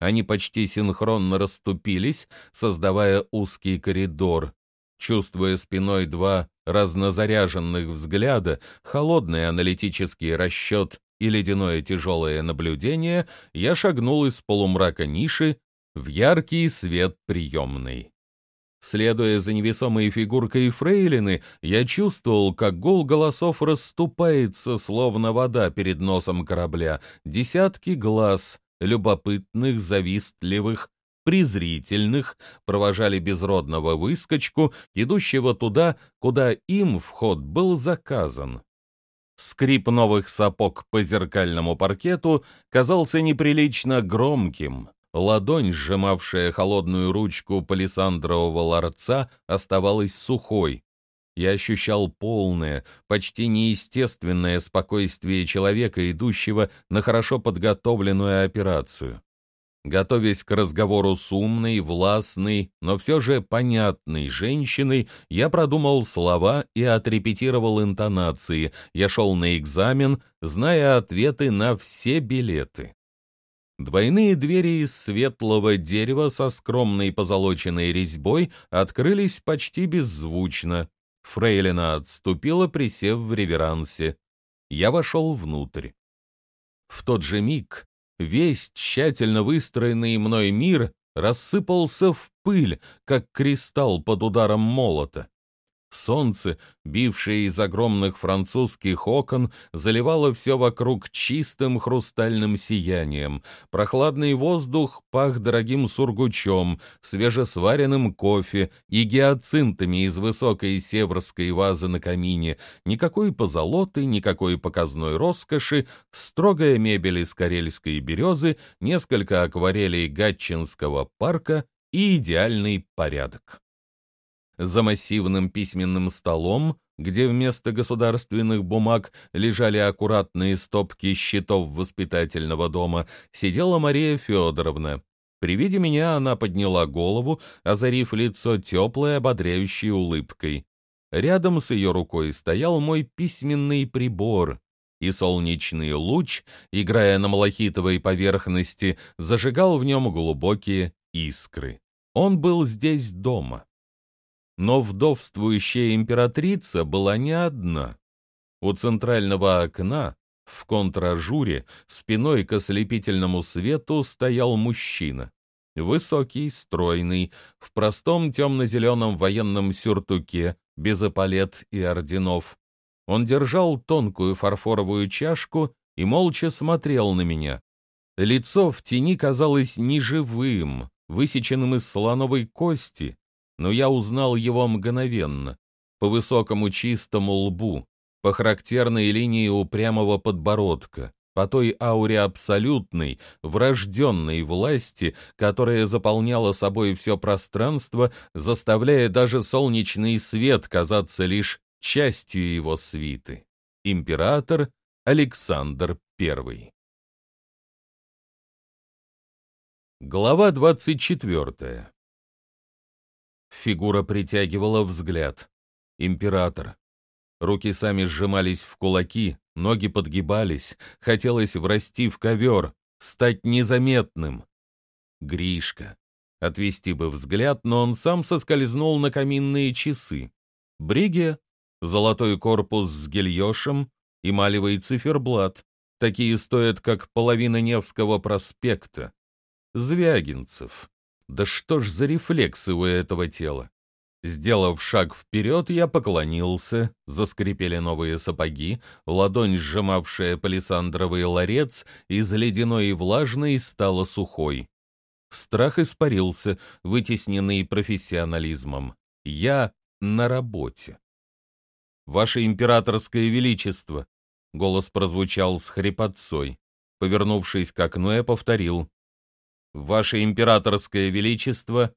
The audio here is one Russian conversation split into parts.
Они почти синхронно расступились, создавая узкий коридор. Чувствуя спиной два разнозаряженных взгляда, холодный аналитический расчет и ледяное тяжелое наблюдение, я шагнул из полумрака ниши в яркий свет приемной. Следуя за невесомой фигуркой фрейлины, я чувствовал, как гул голосов расступается, словно вода перед носом корабля. Десятки глаз, любопытных, завистливых, презрительных, провожали безродного выскочку, идущего туда, куда им вход был заказан. Скрип новых сапог по зеркальному паркету казался неприлично громким. Ладонь, сжимавшая холодную ручку палисандрового ларца, оставалась сухой. Я ощущал полное, почти неестественное спокойствие человека, идущего на хорошо подготовленную операцию. Готовясь к разговору с умной, властной, но все же понятной женщиной, я продумал слова и отрепетировал интонации. Я шел на экзамен, зная ответы на все билеты. Двойные двери из светлого дерева со скромной позолоченной резьбой открылись почти беззвучно. Фрейлина отступила, присев в реверансе. Я вошел внутрь. В тот же миг весь тщательно выстроенный мной мир рассыпался в пыль, как кристалл под ударом молота. Солнце, бившее из огромных французских окон, заливало все вокруг чистым хрустальным сиянием. Прохладный воздух пах дорогим сургучом, свежесваренным кофе и гиацинтами из высокой северской вазы на камине. Никакой позолоты, никакой показной роскоши, строгая мебель из карельской березы, несколько акварелей Гатчинского парка и идеальный порядок за массивным письменным столом, где вместо государственных бумаг лежали аккуратные стопки счетов воспитательного дома, сидела Мария Федоровна. При виде меня она подняла голову, озарив лицо теплой, ободряющей улыбкой. Рядом с ее рукой стоял мой письменный прибор, и солнечный луч, играя на малахитовой поверхности, зажигал в нем глубокие искры. Он был здесь дома. Но вдовствующая императрица была не одна. У центрального окна, в контражуре, спиной к ослепительному свету стоял мужчина. Высокий, стройный, в простом темно-зеленом военном сюртуке, без эполет и орденов. Он держал тонкую фарфоровую чашку и молча смотрел на меня. Лицо в тени казалось неживым, высеченным из слоновой кости, но я узнал его мгновенно, по высокому чистому лбу, по характерной линии упрямого подбородка, по той ауре абсолютной, врожденной власти, которая заполняла собой все пространство, заставляя даже солнечный свет казаться лишь частью его свиты. Император Александр I. Глава двадцать четвертая. Фигура притягивала взгляд. Император. Руки сами сжимались в кулаки, ноги подгибались, хотелось врасти в ковер, стать незаметным. Гришка. Отвести бы взгляд, но он сам соскользнул на каминные часы. Бриге, золотой корпус с гильёшем, эмалевый циферблат. Такие стоят, как половина Невского проспекта. Звягинцев. Да что ж за рефлексы у этого тела? Сделав шаг вперед, я поклонился, заскрипели новые сапоги, ладонь, сжимавшая палисандровый ларец, из ледяной и влажной стала сухой. Страх испарился, вытесненный профессионализмом. Я на работе. «Ваше императорское величество!» — голос прозвучал с хрипотцой. Повернувшись к окну, я повторил. Ваше императорское величество,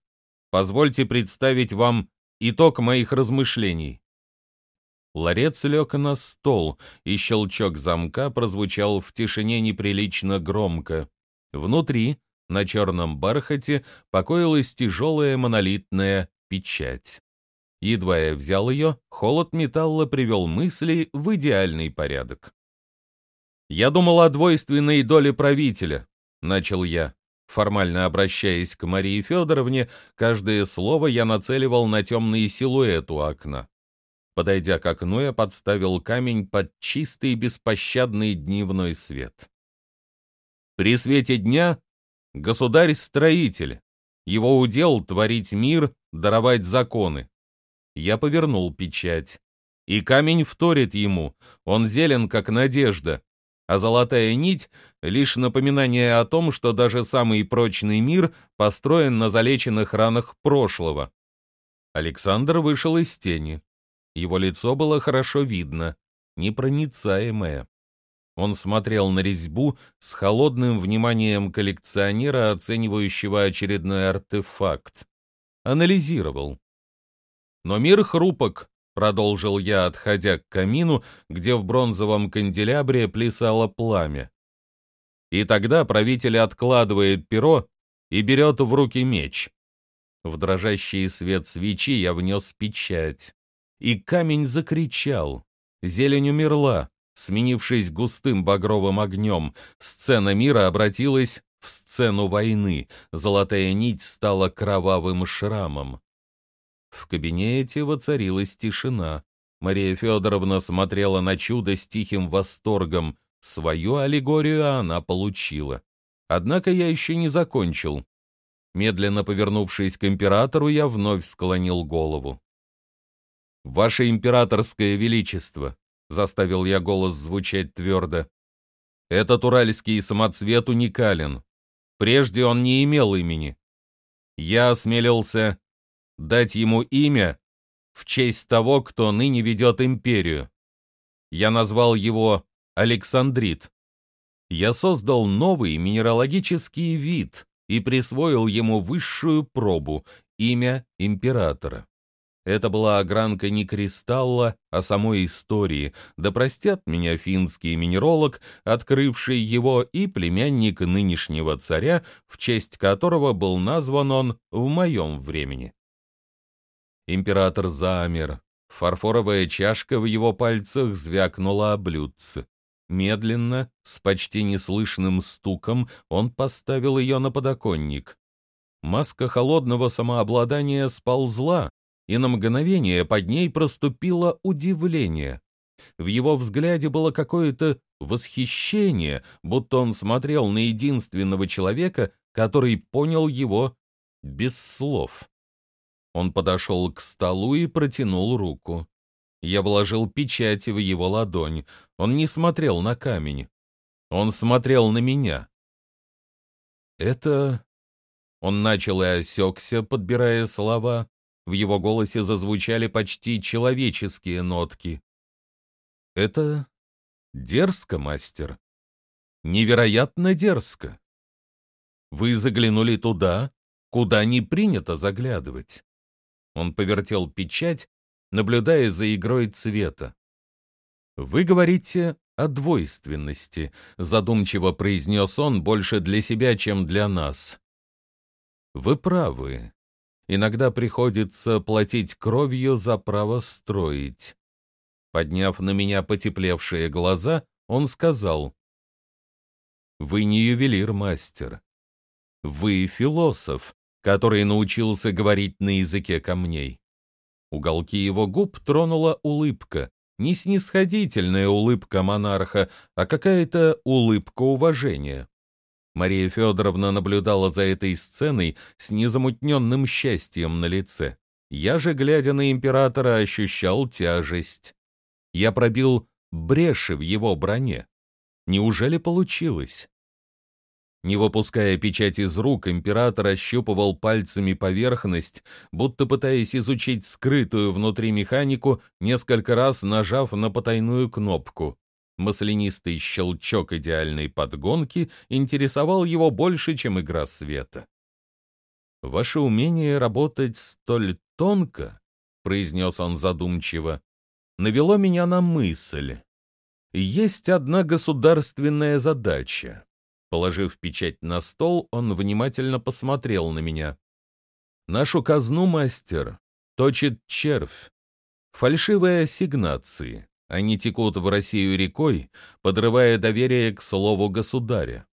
позвольте представить вам итог моих размышлений. Ларец лег на стол, и щелчок замка прозвучал в тишине неприлично громко. Внутри, на черном бархате, покоилась тяжелая монолитная печать. Едва я взял ее, холод металла привел мысли в идеальный порядок. «Я думал о двойственной доле правителя», — начал я. Формально обращаясь к Марии Федоровне, каждое слово я нацеливал на темный силуэт у окна. Подойдя к окну, я подставил камень под чистый беспощадный дневной свет. При свете дня государь-строитель, его удел творить мир, даровать законы. Я повернул печать. И камень вторит ему, он зелен, как надежда, а золотая нить — лишь напоминание о том, что даже самый прочный мир построен на залеченных ранах прошлого. Александр вышел из тени. Его лицо было хорошо видно, непроницаемое. Он смотрел на резьбу с холодным вниманием коллекционера, оценивающего очередной артефакт. Анализировал. Но мир хрупок, продолжил я, отходя к камину, где в бронзовом канделябре плясало пламя. И тогда правитель откладывает перо и берет в руки меч. В дрожащий свет свечи я внес печать. И камень закричал. Зелень умерла, сменившись густым багровым огнем. Сцена мира обратилась в сцену войны. Золотая нить стала кровавым шрамом. В кабинете воцарилась тишина. Мария Федоровна смотрела на чудо с тихим восторгом. Свою аллегорию она получила. Однако я еще не закончил. Медленно повернувшись к императору, я вновь склонил голову. «Ваше императорское величество», — заставил я голос звучать твердо, — «этот уральский самоцвет уникален. Прежде он не имел имени. Я осмелился дать ему имя в честь того, кто ныне ведет империю. Я назвал его Александрит. Я создал новый минералогический вид и присвоил ему высшую пробу, имя императора. Это была огранка не кристалла, а самой истории, да простят меня финский минералог, открывший его, и племянник нынешнего царя, в честь которого был назван он в моем времени. Император замер. Фарфоровая чашка в его пальцах звякнула о блюдце. Медленно, с почти неслышным стуком, он поставил ее на подоконник. Маска холодного самообладания сползла, и на мгновение под ней проступило удивление. В его взгляде было какое-то восхищение, будто он смотрел на единственного человека, который понял его без слов. Он подошел к столу и протянул руку. Я вложил печать в его ладонь. Он не смотрел на камень. Он смотрел на меня. «Это...» Он начал и осекся, подбирая слова. В его голосе зазвучали почти человеческие нотки. «Это дерзко, мастер. Невероятно дерзко. Вы заглянули туда, куда не принято заглядывать. Он повертел печать, наблюдая за игрой цвета. «Вы говорите о двойственности», — задумчиво произнес он больше для себя, чем для нас. «Вы правы. Иногда приходится платить кровью за право строить». Подняв на меня потеплевшие глаза, он сказал, «Вы не ювелир, мастер. Вы философ, который научился говорить на языке камней. Уголки его губ тронула улыбка, не снисходительная улыбка монарха, а какая-то улыбка уважения. Мария Федоровна наблюдала за этой сценой с незамутненным счастьем на лице. Я же, глядя на императора, ощущал тяжесть. Я пробил бреши в его броне. Неужели получилось? Не выпуская печать из рук, император ощупывал пальцами поверхность, будто пытаясь изучить скрытую внутри механику, несколько раз нажав на потайную кнопку. Маслянистый щелчок идеальной подгонки интересовал его больше, чем игра света. «Ваше умение работать столь тонко», — произнес он задумчиво, — навело меня на мысль. Есть одна государственная задача Положив печать на стол, он внимательно посмотрел на меня. «Нашу казну, мастер, точит червь. Фальшивые ассигнации. Они текут в Россию рекой, подрывая доверие к слову государя.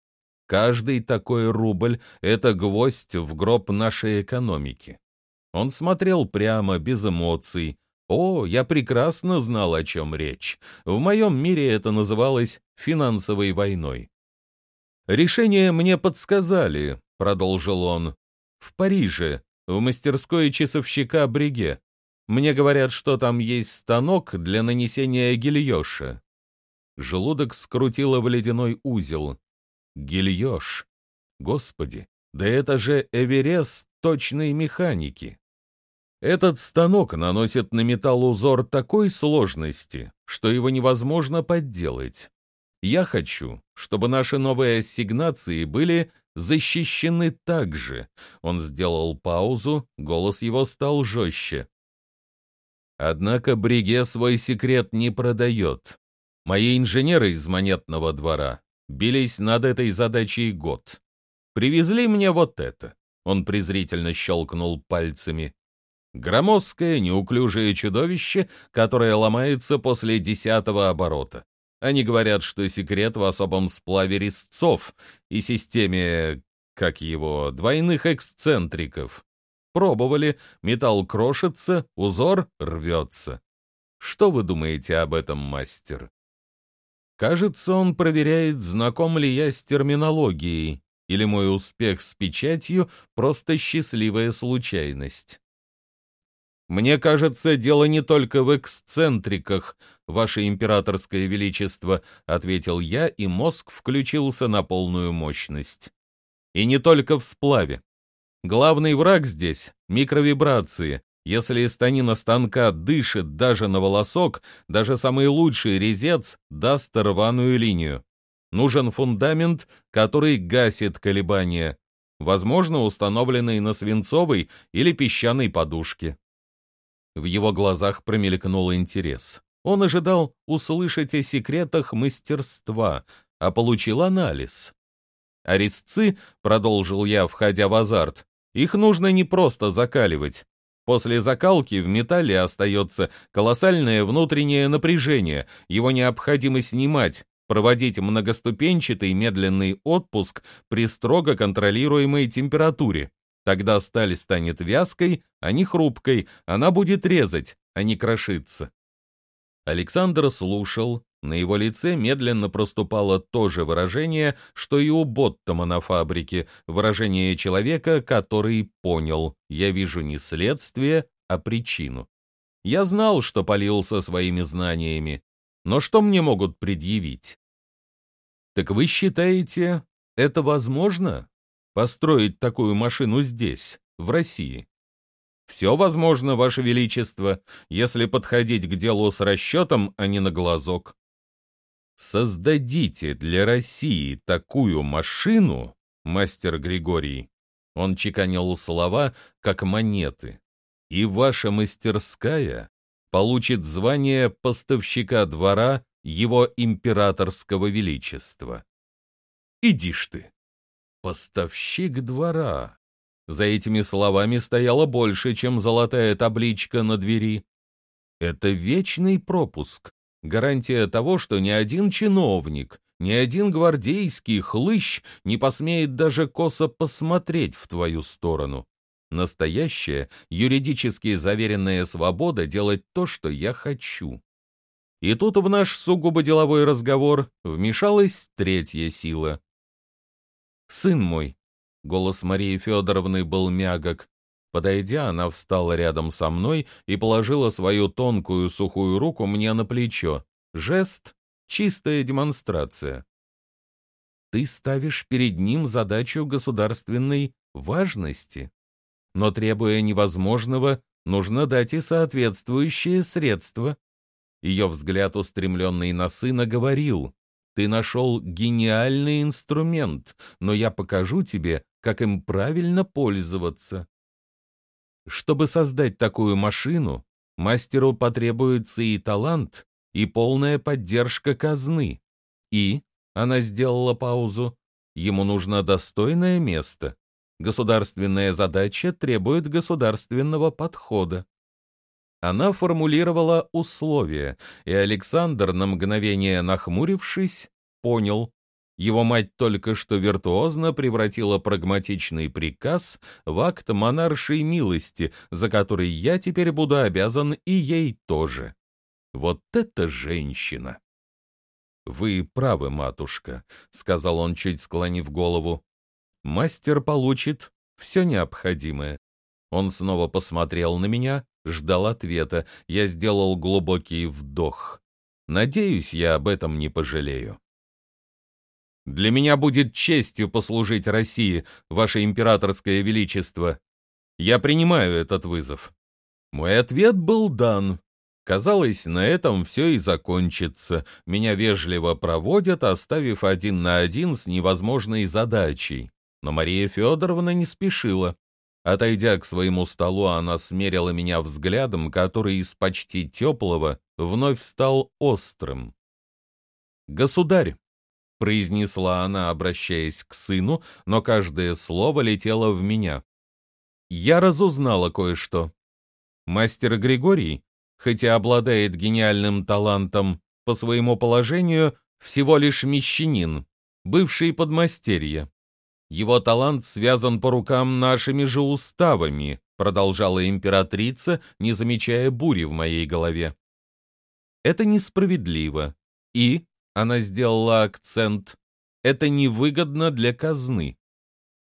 Каждый такой рубль — это гвоздь в гроб нашей экономики. Он смотрел прямо, без эмоций. О, я прекрасно знал, о чем речь. В моем мире это называлось финансовой войной. «Решение мне подсказали», — продолжил он. «В Париже, в мастерской часовщика Бриге. Мне говорят, что там есть станок для нанесения гильёша». Желудок скрутило в ледяной узел. Гильёж. Господи, да это же Эверест точной механики. Этот станок наносит на металл узор такой сложности, что его невозможно подделать. Я хочу, чтобы наши новые ассигнации были защищены так же. Он сделал паузу, голос его стал жестче. Однако Бриге свой секрет не продает. Мои инженеры из монетного двора бились над этой задачей год. Привезли мне вот это. Он презрительно щелкнул пальцами. Громоздкое, неуклюжее чудовище, которое ломается после десятого оборота. Они говорят, что секрет в особом сплаве резцов и системе, как его, двойных эксцентриков. Пробовали, металл крошится, узор рвется. Что вы думаете об этом, мастер? Кажется, он проверяет, знаком ли я с терминологией, или мой успех с печатью — просто счастливая случайность. Мне кажется, дело не только в эксцентриках, ваше императорское величество, ответил я, и мозг включился на полную мощность. И не только в сплаве. Главный враг здесь — микровибрации, если станина станка дышит даже на волосок, даже самый лучший резец даст рваную линию. Нужен фундамент, который гасит колебания, возможно, установленный на свинцовой или песчаной подушке. В его глазах промелькнул интерес. Он ожидал услышать о секретах мастерства, а получил анализ. А резцы, продолжил я, входя в азарт, их нужно не просто закаливать, После закалки в металле остается колоссальное внутреннее напряжение, его необходимо снимать, проводить многоступенчатый медленный отпуск при строго контролируемой температуре. Тогда сталь станет вязкой, а не хрупкой, она будет резать, а не крошиться. Александр слушал, на его лице медленно проступало то же выражение, что и у Боттома на фабрике, выражение человека, который понял, я вижу не следствие, а причину. Я знал, что полился своими знаниями, но что мне могут предъявить? Так вы считаете, это возможно? Построить такую машину здесь, в России? Все возможно, Ваше Величество, если подходить к делу с расчетом, а не на глазок. Создадите для России такую машину, мастер Григорий. Он чеканил слова, как монеты. И ваша мастерская получит звание поставщика двора его императорского величества. Иди ж ты. Поставщик двора. За этими словами стояло больше, чем золотая табличка на двери. Это вечный пропуск, гарантия того, что ни один чиновник, ни один гвардейский хлыщ не посмеет даже косо посмотреть в твою сторону. Настоящая, юридически заверенная свобода делать то, что я хочу. И тут в наш сугубо деловой разговор вмешалась третья сила. «Сын мой», — голос Марии Федоровны был мягок, Подойдя, она встала рядом со мной и положила свою тонкую сухую руку мне на плечо. Жест — чистая демонстрация. Ты ставишь перед ним задачу государственной важности. Но, требуя невозможного, нужно дать и соответствующие средства. Ее взгляд, устремленный на сына, говорил, «Ты нашел гениальный инструмент, но я покажу тебе, как им правильно пользоваться». Чтобы создать такую машину, мастеру потребуется и талант, и полная поддержка казны. И, она сделала паузу, ему нужно достойное место. Государственная задача требует государственного подхода. Она формулировала условия, и Александр, на мгновение нахмурившись, понял. Его мать только что виртуозно превратила прагматичный приказ в акт монаршей милости, за который я теперь буду обязан и ей тоже. Вот это женщина! «Вы правы, матушка», — сказал он, чуть склонив голову. «Мастер получит все необходимое». Он снова посмотрел на меня, ждал ответа. Я сделал глубокий вдох. Надеюсь, я об этом не пожалею. Для меня будет честью послужить России, ваше императорское величество. Я принимаю этот вызов». Мой ответ был дан. Казалось, на этом все и закончится. Меня вежливо проводят, оставив один на один с невозможной задачей. Но Мария Федоровна не спешила. Отойдя к своему столу, она смерила меня взглядом, который из почти теплого вновь стал острым. «Государь», произнесла она, обращаясь к сыну, но каждое слово летело в меня. Я разузнала кое-что. Мастер Григорий, хотя обладает гениальным талантом, по своему положению всего лишь мещанин, бывший подмастерье. Его талант связан по рукам нашими же уставами, продолжала императрица, не замечая бури в моей голове. Это несправедливо. И она сделала акцент, это невыгодно для казны.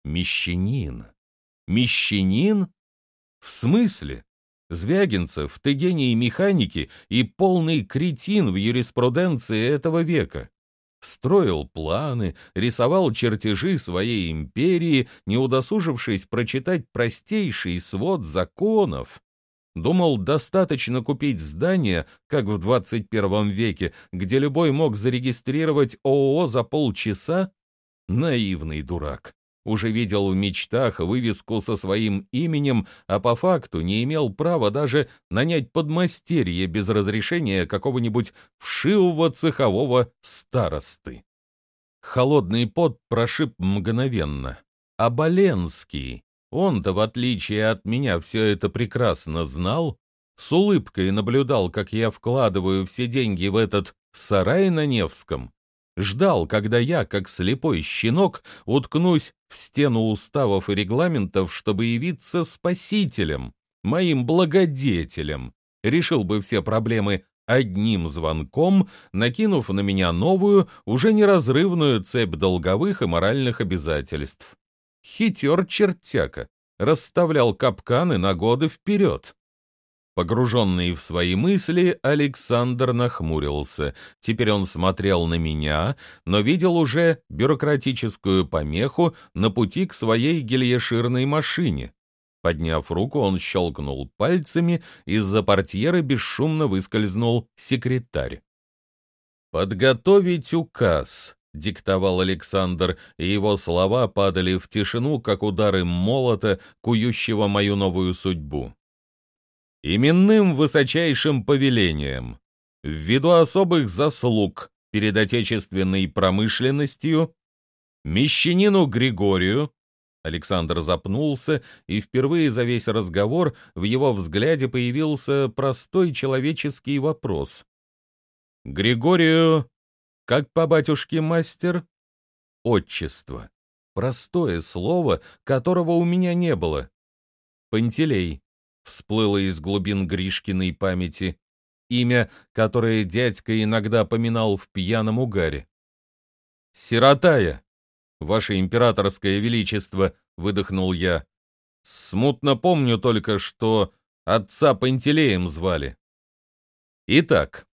Мещанин. Мещанин? В смысле? Звягинцев, ты гений механики и полный кретин в юриспруденции этого века. Строил планы, рисовал чертежи своей империи, не удосужившись прочитать простейший свод законов. Думал, достаточно купить здание, как в 21 веке, где любой мог зарегистрировать ООО за полчаса? Наивный дурак. Уже видел в мечтах вывеску со своим именем, а по факту не имел права даже нанять подмастерье без разрешения какого-нибудь вшивого цехового старосты. Холодный пот прошиб мгновенно. А Боленский, он-то, в отличие от меня, все это прекрасно знал, с улыбкой наблюдал, как я вкладываю все деньги в этот сарай на Невском, ждал, когда я, как слепой щенок, уткнусь в стену уставов и регламентов, чтобы явиться спасителем, моим благодетелем, решил бы все проблемы одним звонком, накинув на меня новую, уже неразрывную цепь долговых и моральных обязательств. Хитер чертяка, расставлял капканы на годы вперед. Погруженный в свои мысли, Александр нахмурился. Теперь он смотрел на меня, но видел уже бюрократическую помеху на пути к своей гильеширной машине. Подняв руку, он щелкнул пальцами, из-за портьеры бесшумно выскользнул секретарь. «Подготовить указ», — диктовал Александр, и его слова падали в тишину, как удары молота, кующего мою новую судьбу. Именным высочайшим повелением, ввиду особых заслуг перед отечественной промышленностью, мещанину Григорию, Александр запнулся, и впервые за весь разговор в его взгляде появился простой человеческий вопрос. Григорию как по батюшке мастер? Отчество. Простое слово, которого у меня не было. Пантелей. Всплыло из глубин Гришкиной памяти. Имя, которое дядька иногда поминал в пьяном угаре. «Сиротая, ваше императорское величество», — выдохнул я. «Смутно помню только, что отца Пантелеем звали». Итак,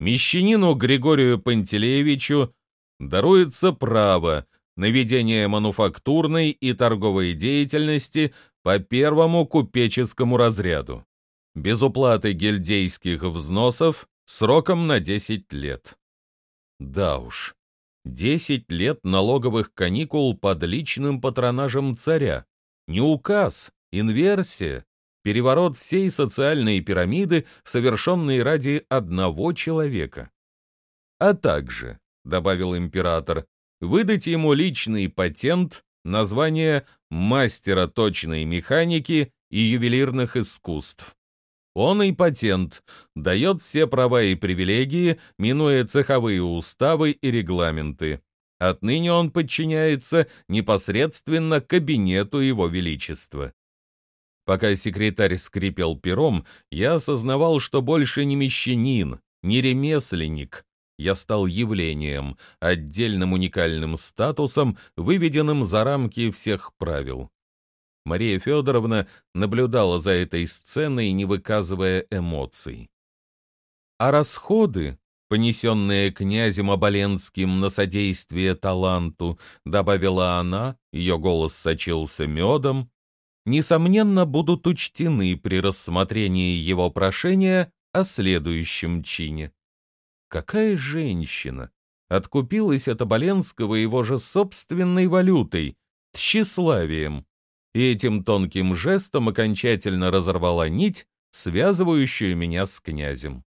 мещанину Григорию Пантелеевичу даруется право на ведение мануфактурной и торговой деятельности по первому купеческому разряду, без уплаты гильдейских взносов сроком на 10 лет. Да уж, 10 лет налоговых каникул под личным патронажем царя. Не указ, инверсия, переворот всей социальной пирамиды, совершенный ради одного человека. А также, добавил император, выдать ему личный патент, название мастера точной механики и ювелирных искусств. Он и патент дает все права и привилегии, минуя цеховые уставы и регламенты. Отныне он подчиняется непосредственно кабинету его величества. Пока секретарь скрипел пером, я осознавал, что больше не мещанин, не ремесленник. Я стал явлением, отдельным уникальным статусом, выведенным за рамки всех правил. Мария Федоровна наблюдала за этой сценой, не выказывая эмоций. А расходы, понесенные князем Оболенским на содействие таланту, добавила она, ее голос сочился медом, несомненно, будут учтены при рассмотрении его прошения о следующем чине. Какая женщина откупилась от Оболенского его же собственной валютой, тщеславием, и этим тонким жестом окончательно разорвала нить, связывающую меня с князем.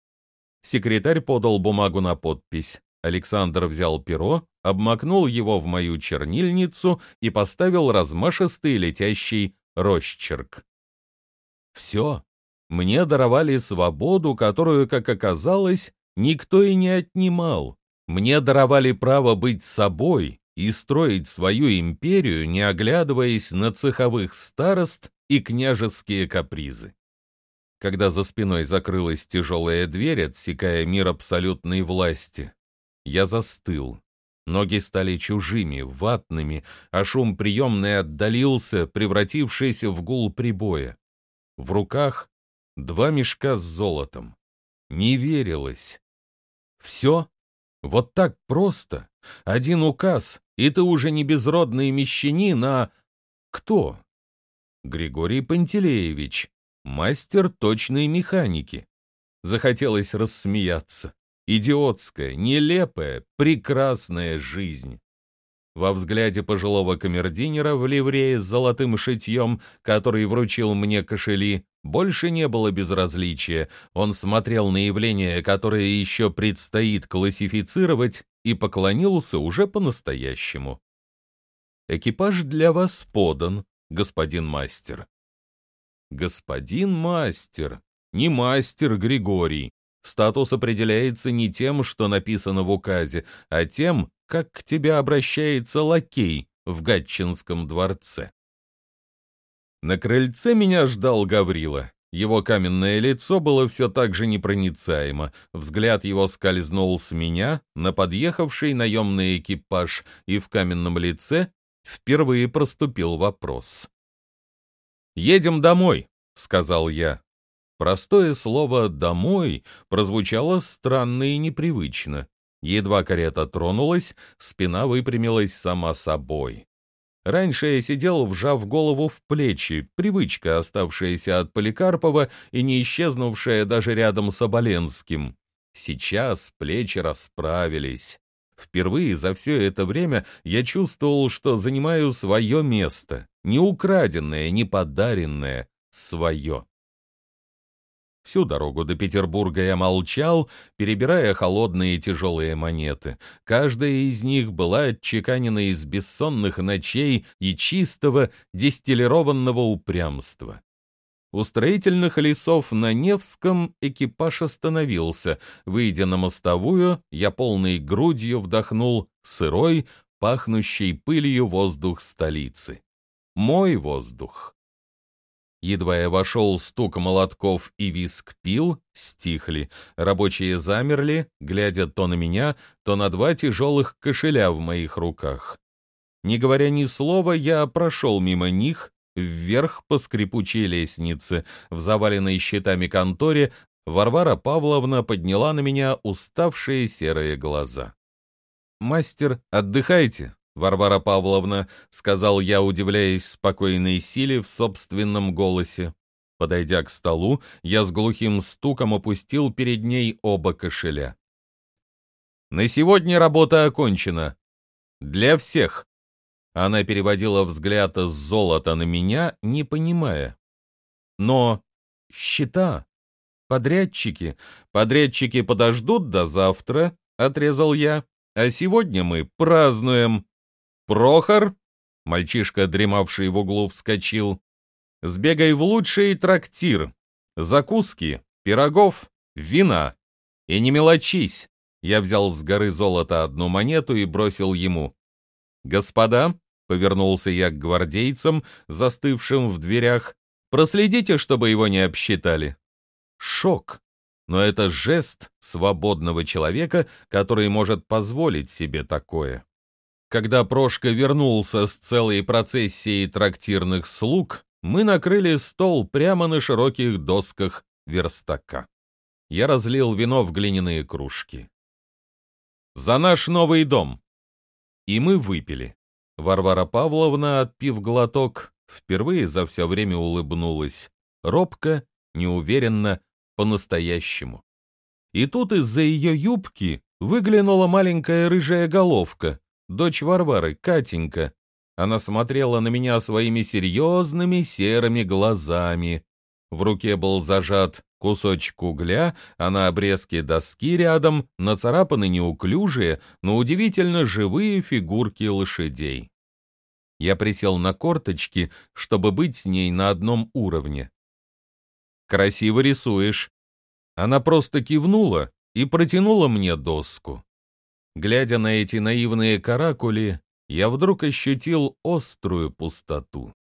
Секретарь подал бумагу на подпись. Александр взял перо, обмакнул его в мою чернильницу и поставил размашистый летящий росчерк. Все. Мне даровали свободу, которую, как оказалось, никто и не отнимал. Мне даровали право быть собой и строить свою империю, не оглядываясь на цеховых старост и княжеские капризы. Когда за спиной закрылась тяжелая дверь, отсекая мир абсолютной власти, я застыл. Ноги стали чужими, ватными, а шум приемной отдалился, превратившись в гул прибоя. В руках два мешка с золотом. Не верилось. Все? Вот так просто. Один указ, и ты уже не безродный мещанин, а... Кто? Григорий Пантелеевич, мастер точной механики. Захотелось рассмеяться. Идиотская, нелепая, прекрасная жизнь. Во взгляде пожилого камердинера в ливрее с золотым шитьем, который вручил мне кошели, больше не было безразличия. Он смотрел на явление, которое еще предстоит классифицировать, и поклонился уже по-настоящему. «Экипаж для вас подан, господин мастер». «Господин мастер, не мастер Григорий. Статус определяется не тем, что написано в указе, а тем, как к тебе обращается лакей в Гатчинском дворце. На крыльце меня ждал Гаврила. Его каменное лицо было все так же непроницаемо. Взгляд его скользнул с меня на подъехавший наемный экипаж, и в каменном лице впервые проступил вопрос. «Едем домой», — сказал я. Простое слово «домой» прозвучало странно и непривычно. Едва карета тронулась, спина выпрямилась сама собой. Раньше я сидел, вжав голову в плечи, привычка, оставшаяся от Поликарпова и не исчезнувшая даже рядом с Оболенским. Сейчас плечи расправились. Впервые за все это время я чувствовал, что занимаю свое место, не украденное, не подаренное, свое. Всю дорогу до Петербурга я молчал, перебирая холодные тяжелые монеты. Каждая из них была отчеканена из бессонных ночей и чистого дистиллированного упрямства. У строительных лесов на Невском экипаж остановился. Выйдя на мостовую, я полной грудью вдохнул сырой, пахнущий пылью воздух столицы. Мой воздух. Едва я вошел, стук молотков и виск пил стихли. Рабочие замерли, глядя то на меня, то на два тяжелых кошеля в моих руках. Не говоря ни слова, я прошел мимо них, вверх по скрипучей лестнице. В заваленной щитами конторе Варвара Павловна подняла на меня уставшие серые глаза. «Мастер, отдыхайте», Варвара Павловна, — сказал я, удивляясь спокойной силе в собственном голосе. Подойдя к столу, я с глухим стуком опустил перед ней оба кошеля. «На сегодня работа окончена. Для всех». Она переводила взгляд с золота на меня, не понимая. «Но счета, подрядчики, подрядчики подождут до завтра», — отрезал я. «А сегодня мы празднуем». «Прохор?» — мальчишка, дремавший в углу, вскочил. «Сбегай в лучший трактир. Закуски, пирогов, вина. И не мелочись!» Я взял с горы золота одну монету и бросил ему. «Господа», — повернулся я к гвардейцам, застывшим в дверях, «проследите, чтобы его не обсчитали». Шок. Но это жест свободного человека, который может позволить себе такое. Когда Прошка вернулся с целой процессией трактирных слуг, мы накрыли стол прямо на широких досках верстака. Я разлил вино в глиняные кружки. «За наш новый дом!» И мы выпили. Варвара Павловна, отпив глоток, впервые за все время улыбнулась. Робко, неуверенно, по-настоящему. И тут из-за ее юбки выглянула маленькая рыжая головка, дочь Варвары, Катенька. Она смотрела на меня своими серьезными серыми глазами. В руке был зажат кусочек угля, а на обрезке доски рядом нацарапаны неуклюжие, но удивительно живые фигурки лошадей. Я присел на корточки, чтобы быть с ней на одном уровне. «Красиво рисуешь». Она просто кивнула и протянула мне доску. Глядя на эти наивные каракули, я вдруг ощутил острую пустоту.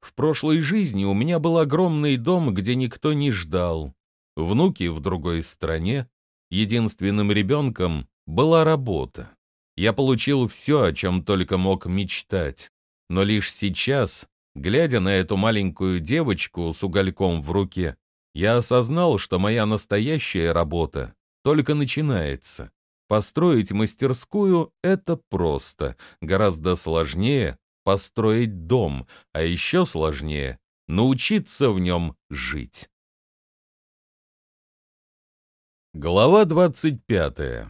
В прошлой жизни у меня был огромный дом, где никто не ждал. Внуки в другой стране. Единственным ребенком была работа. Я получил все, о чем только мог мечтать. Но лишь сейчас, глядя на эту маленькую девочку с угольком в руке, я осознал, что моя настоящая работа только начинается. Построить мастерскую — это просто, гораздо сложнее построить дом, а еще сложнее — научиться в нем жить. Глава 25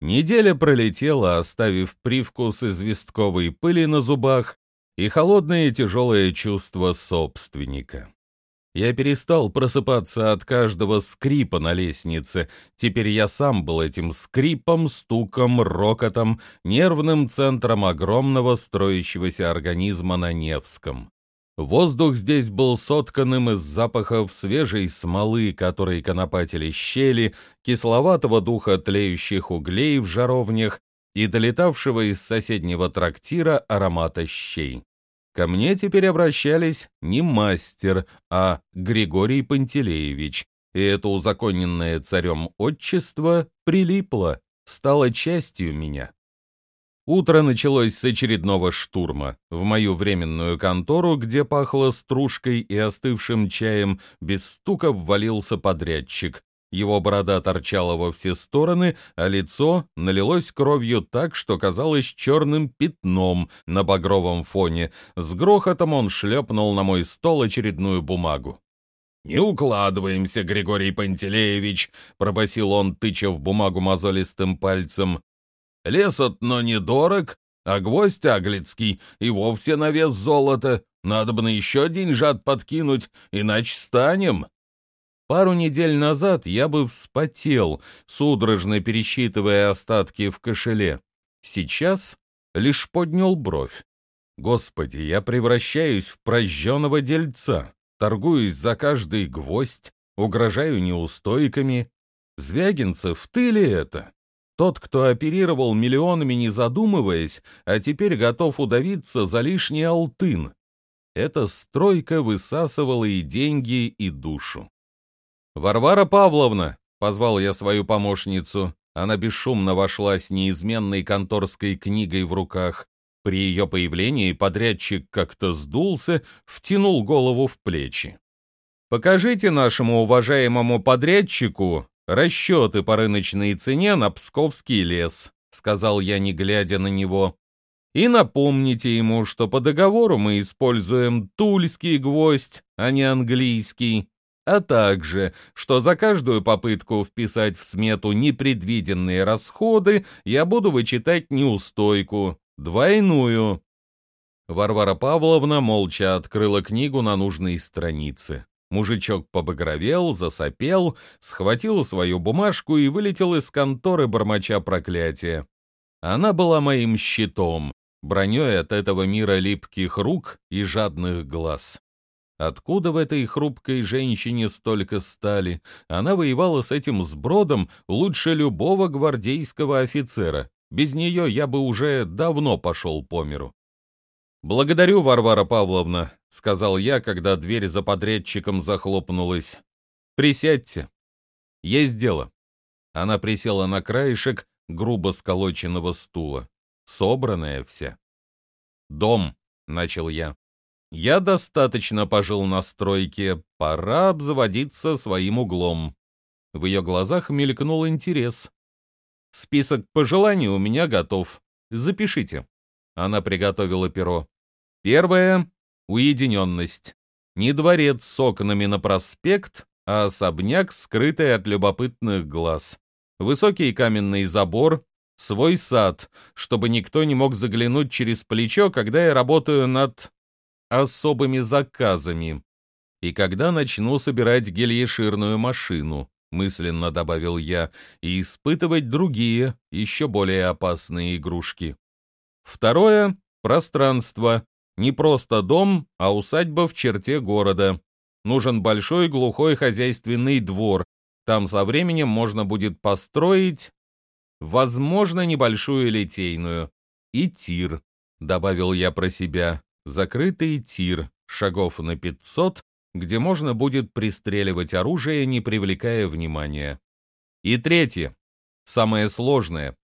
Неделя пролетела, оставив привкус известковой пыли на зубах и холодное тяжелое чувство собственника. Я перестал просыпаться от каждого скрипа на лестнице. Теперь я сам был этим скрипом, стуком, рокотом, нервным центром огромного строящегося организма на Невском. Воздух здесь был сотканным из запахов свежей смолы, которой конопатили щели, кисловатого духа тлеющих углей в жаровнях и долетавшего из соседнего трактира аромата щей. Ко мне теперь обращались не мастер, а Григорий Пантелеевич, и это узаконенное царем отчество прилипло, стало частью меня. Утро началось с очередного штурма. В мою временную контору, где пахло стружкой и остывшим чаем, без стука ввалился подрядчик. Его борода торчала во все стороны, а лицо налилось кровью так, что казалось черным пятном на багровом фоне. С грохотом он шлепнул на мой стол очередную бумагу. «Не укладываемся, Григорий Пантелеевич», — пробасил он, тыча в бумагу мозолистым пальцем. «Лес но недорог, а гвоздь аглицкий и вовсе на вес золота. Надо бы на еще деньжат подкинуть, иначе станем». Пару недель назад я бы вспотел, судорожно пересчитывая остатки в кошеле. Сейчас лишь поднял бровь. Господи, я превращаюсь в прожженного дельца, торгуюсь за каждый гвоздь, угрожаю неустойками. Звягинцев, ты ли это? Тот, кто оперировал миллионами, не задумываясь, а теперь готов удавиться за лишний алтын. Эта стройка высасывала и деньги, и душу. «Варвара Павловна!» — позвал я свою помощницу. Она бесшумно вошла с неизменной конторской книгой в руках. При ее появлении подрядчик как-то сдулся, втянул голову в плечи. «Покажите нашему уважаемому подрядчику расчеты по рыночной цене на Псковский лес», — сказал я, не глядя на него. «И напомните ему, что по договору мы используем тульский гвоздь, а не английский а также, что за каждую попытку вписать в смету непредвиденные расходы я буду вычитать неустойку, двойную. Варвара Павловна молча открыла книгу на нужной странице. Мужичок побагровел, засопел, схватил свою бумажку и вылетел из конторы бормоча проклятия. Она была моим щитом, броней от этого мира липких рук и жадных глаз. Откуда в этой хрупкой женщине столько стали? Она воевала с этим сбродом лучше любого гвардейского офицера. Без нее я бы уже давно пошел по миру. «Благодарю, Варвара Павловна», — сказал я, когда дверь за подрядчиком захлопнулась. «Присядьте. Есть дело». Она присела на краешек грубо сколоченного стула. Собранная вся. «Дом», — начал я. «Я достаточно пожил на стройке, пора обзаводиться своим углом». В ее глазах мелькнул интерес. «Список пожеланий у меня готов. Запишите». Она приготовила перо. Первое — уединенность. Не дворец с окнами на проспект, а особняк, скрытый от любопытных глаз. Высокий каменный забор, свой сад, чтобы никто не мог заглянуть через плечо, когда я работаю над особыми заказами. И когда начну собирать гельеширную машину, мысленно добавил я, и испытывать другие, еще более опасные игрушки. Второе — пространство. Не просто дом, а усадьба в черте города. Нужен большой глухой хозяйственный двор. Там со временем можно будет построить, возможно, небольшую литейную. И тир, добавил я про себя. Закрытый тир, шагов на 500, где можно будет пристреливать оружие, не привлекая внимания. И третье, самое сложное.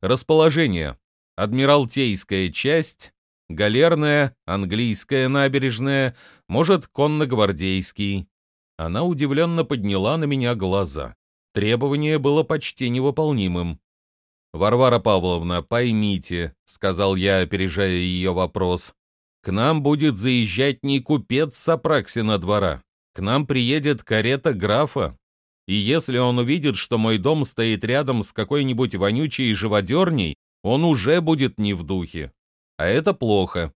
Расположение. Адмиралтейская часть, галерная, английская набережная, может, конногвардейский. Она удивленно подняла на меня глаза. Требование было почти невыполнимым. «Варвара Павловна, поймите», — сказал я, опережая ее вопрос, «к нам будет заезжать не купец с Апраксина двора. К нам приедет карета графа. И если он увидит, что мой дом стоит рядом с какой-нибудь вонючей живодерней, он уже будет не в духе. А это плохо.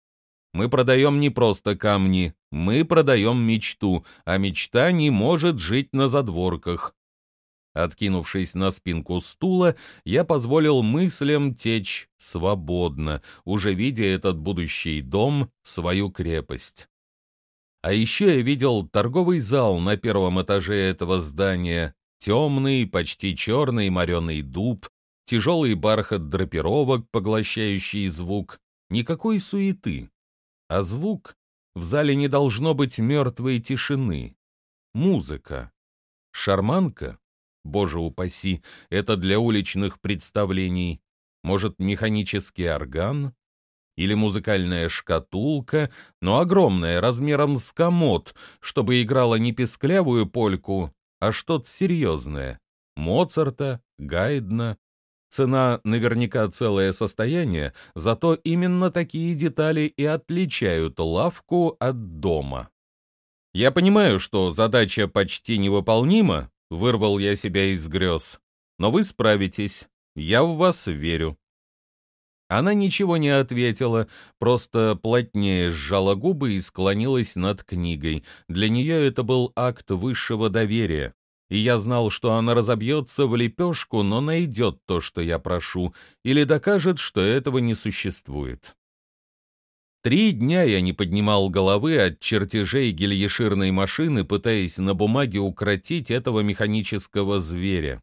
Мы продаем не просто камни, мы продаем мечту, а мечта не может жить на задворках. Откинувшись на спинку стула, я позволил мыслям течь свободно, уже видя этот будущий дом, свою крепость. А еще я видел торговый зал на первом этаже этого здания, темный, почти черный мореный дуб, тяжелый бархат драпировок, поглощающий звук, Никакой суеты. А звук в зале не должно быть мертвой тишины. Музыка. Шарманка? Боже упаси, это для уличных представлений. Может, механический орган? Или музыкальная шкатулка, но огромная, размером с комод, чтобы играла не песклявую польку, а что-то серьезное. Моцарта, Гайдна, Цена наверняка целое состояние, зато именно такие детали и отличают лавку от дома. Я понимаю, что задача почти невыполнима, вырвал я себя из грез, но вы справитесь, я в вас верю. Она ничего не ответила, просто плотнее сжала губы и склонилась над книгой. Для нее это был акт высшего доверия и я знал, что она разобьется в лепешку, но найдет то, что я прошу, или докажет, что этого не существует. Три дня я не поднимал головы от чертежей гильеширной машины, пытаясь на бумаге укротить этого механического зверя.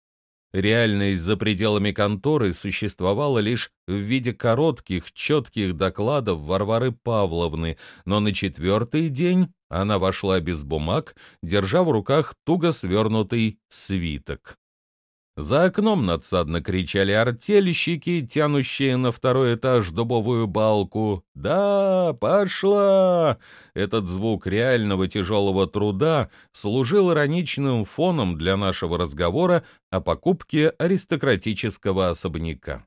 Реальность за пределами конторы существовала лишь в виде коротких, четких докладов Варвары Павловны, но на четвертый день она вошла без бумаг, держа в руках туго свернутый свиток. За окном надсадно кричали артельщики, тянущие на второй этаж дубовую балку. «Да, пошла!» Этот звук реального тяжелого труда служил ироничным фоном для нашего разговора о покупке аристократического особняка.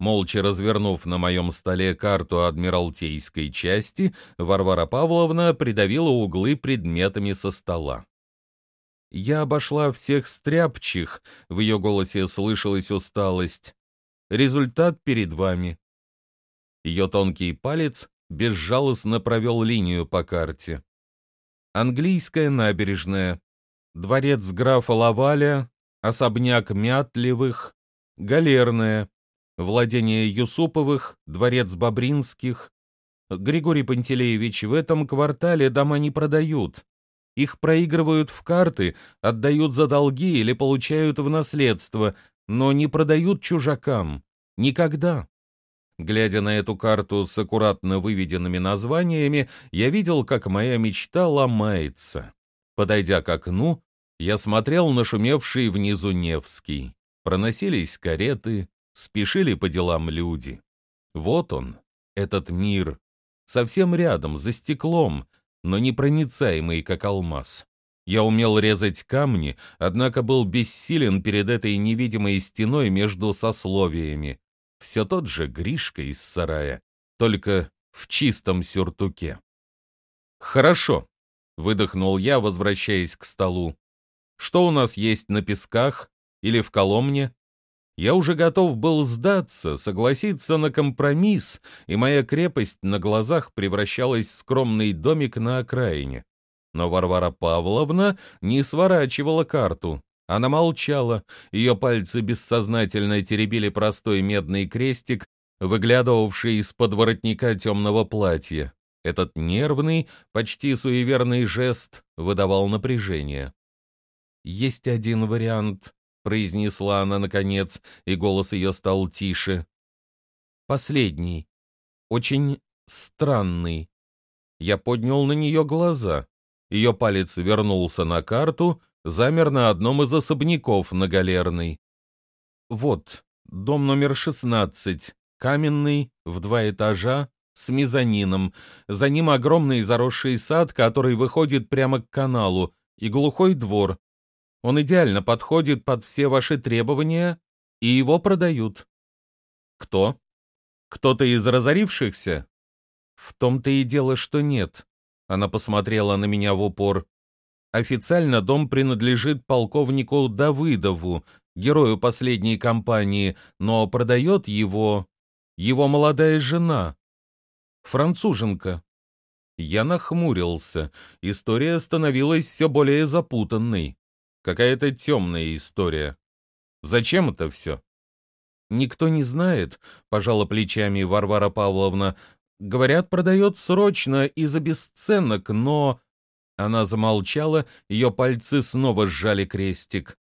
Молча развернув на моем столе карту Адмиралтейской части, Варвара Павловна придавила углы предметами со стола. Я обошла всех стряпчих, в ее голосе слышалась усталость. Результат перед вами. Ее тонкий палец безжалостно провел линию по карте. Английская набережная, дворец графа Лаваля, особняк Мятливых, галерная, владение Юсуповых, дворец Бобринских. Григорий Пантелеевич, в этом квартале дома не продают. Их проигрывают в карты, отдают за долги или получают в наследство, но не продают чужакам. Никогда. Глядя на эту карту с аккуратно выведенными названиями, я видел, как моя мечта ломается. Подойдя к окну, я смотрел на шумевший внизу Невский. Проносились кареты, спешили по делам люди. Вот он, этот мир, совсем рядом, за стеклом, но непроницаемый, как алмаз. Я умел резать камни, однако был бессилен перед этой невидимой стеной между сословиями. Все тот же Гришка из сарая, только в чистом сюртуке. «Хорошо», — выдохнул я, возвращаясь к столу. «Что у нас есть на песках или в Коломне?» Я уже готов был сдаться, согласиться на компромисс, и моя крепость на глазах превращалась в скромный домик на окраине. Но Варвара Павловна не сворачивала карту. Она молчала, ее пальцы бессознательно теребили простой медный крестик, выглядывавший из-под воротника темного платья. Этот нервный, почти суеверный жест выдавал напряжение. «Есть один вариант», — произнесла она наконец, и голос ее стал тише. «Последний. Очень странный». Я поднял на нее глаза. Ее палец вернулся на карту, замер на одном из особняков на Галерной. Вот, дом номер 16, каменный, в два этажа, с мезонином. За ним огромный заросший сад, который выходит прямо к каналу, и глухой двор. Он идеально подходит под все ваши требования, и его продают. Кто? Кто-то из разорившихся? В том-то и дело, что нет. Она посмотрела на меня в упор. Официально дом принадлежит полковнику Давыдову, герою последней кампании, но продает его... его молодая жена. Француженка. Я нахмурился. История становилась все более запутанной. Какая-то темная история. Зачем это все? Никто не знает, пожала плечами Варвара Павловна. Говорят, продает срочно и за бесценок, но...» Она замолчала, ее пальцы снова сжали крестик.